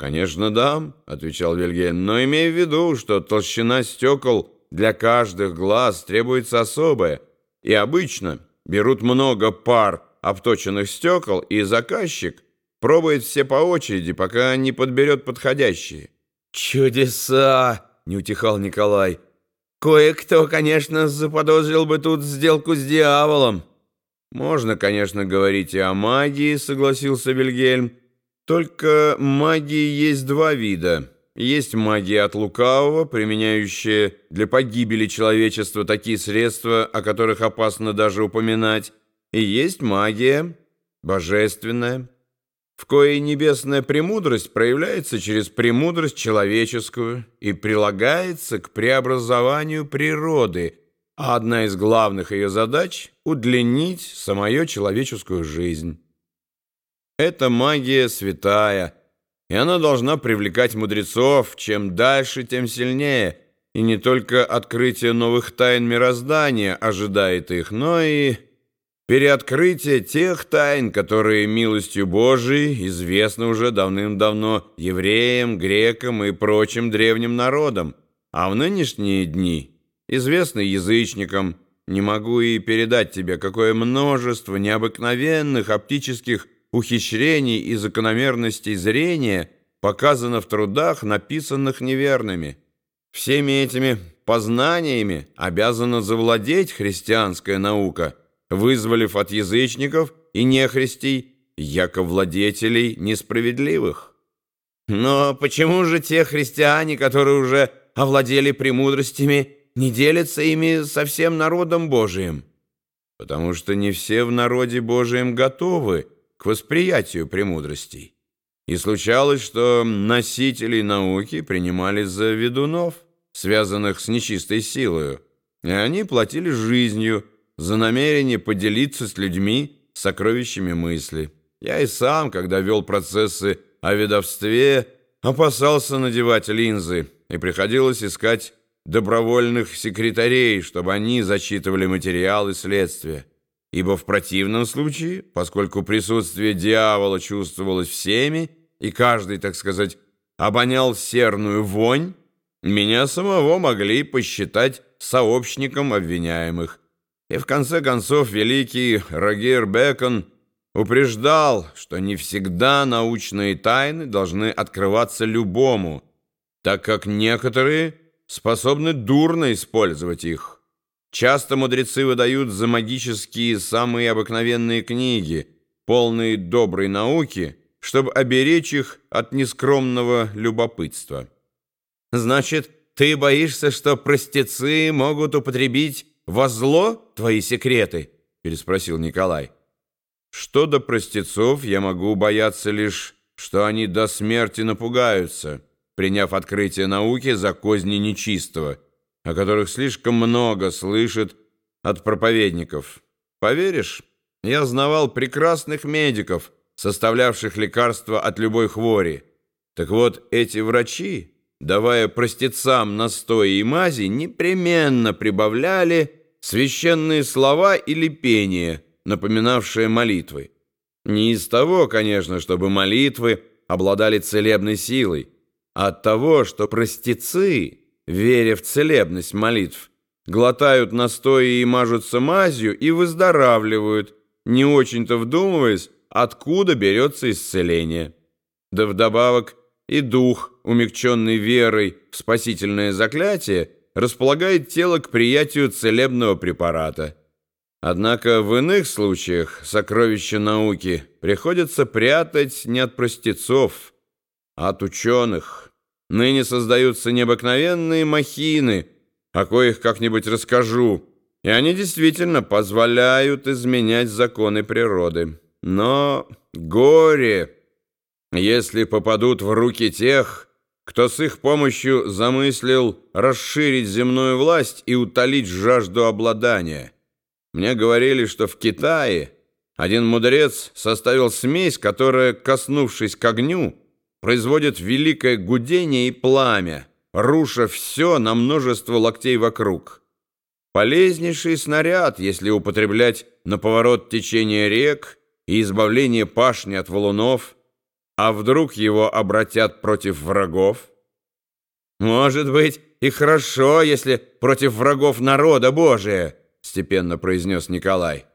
«Конечно, дам», — отвечал Вильгельм, «но имей в виду, что толщина стекол для каждых глаз требуется особая, и обычно берут много пар обточенных стекол, и заказчик пробует все по очереди, пока не подберет подходящие». «Чудеса!» — не утихал Николай. «Кое-кто, конечно, заподозрил бы тут сделку с дьяволом». «Можно, конечно, говорить и о магии», — согласился Вильгельм, только магии есть два вида. Есть магия от лукавого, применяющая для погибели человечества такие средства, о которых опасно даже упоминать. И есть магия божественная, в коей небесная премудрость проявляется через премудрость человеческую и прилагается к преобразованию природы, а одна из главных ее задач — удлинить самую человеческую жизнь. Эта магия святая, и она должна привлекать мудрецов. Чем дальше, тем сильнее. И не только открытие новых тайн мироздания ожидает их, но и переоткрытие тех тайн, которые милостью Божией известны уже давным-давно евреям, грекам и прочим древним народам, а в нынешние дни известны язычникам. Не могу и передать тебе, какое множество необыкновенных оптических ухищрений и закономерностей зрения показано в трудах, написанных неверными. Всеми этими познаниями обязана завладеть христианская наука, вызволив от язычников и нехристей яковладетелей несправедливых. Но почему же те христиане, которые уже овладели премудростями, не делятся ими со всем народом Божиим? Потому что не все в народе Божием готовы, к восприятию премудростей. И случалось, что носители науки принимали за ведунов, связанных с нечистой силою, и они платили жизнью за намерение поделиться с людьми сокровищами мысли. Я и сам, когда вел процессы о ведовстве, опасался надевать линзы, и приходилось искать добровольных секретарей, чтобы они зачитывали материалы следствия ибо в противном случае, поскольку присутствие дьявола чувствовалось всеми, и каждый, так сказать, обонял серную вонь, меня самого могли посчитать сообщником обвиняемых. И в конце концов великий Рогер Бекон упреждал, что не всегда научные тайны должны открываться любому, так как некоторые способны дурно использовать их. Часто мудрецы выдают за магические самые обыкновенные книги, полные доброй науки, чтобы оберечь их от нескромного любопытства. Значит, ты боишься, что простецы могут употребить во зло твои секреты? переспросил Николай. Что до простецов, я могу бояться лишь, что они до смерти напугаются, приняв открытие науки за козни нечистого – о которых слишком много слышит от проповедников. Поверишь, я знавал прекрасных медиков, составлявших лекарства от любой хвори. Так вот, эти врачи, давая простецам настои и мази, непременно прибавляли священные слова или пение, напоминавшие молитвы. Не из того, конечно, чтобы молитвы обладали целебной силой, а от того, что простецы веря в целебность молитв, глотают настои и мажутся мазью и выздоравливают, не очень-то вдумываясь, откуда берется исцеление. Да вдобавок и дух, умягченный верой в спасительное заклятие, располагает тело к приятию целебного препарата. Однако в иных случаях сокровища науки приходится прятать не от простецов, а от ученых – Ныне создаются необыкновенные махины, о коих как-нибудь расскажу, и они действительно позволяют изменять законы природы. Но горе, если попадут в руки тех, кто с их помощью замыслил расширить земную власть и утолить жажду обладания. Мне говорили, что в Китае один мудрец составил смесь, которая, коснувшись к огню, производит великое гудение и пламя, руша все на множество локтей вокруг. Полезнейший снаряд, если употреблять на поворот течения рек и избавление пашни от валунов – А вдруг его обратят против врагов? Может быть, и хорошо, если против врагов народа Божия, степенно произнес Николай.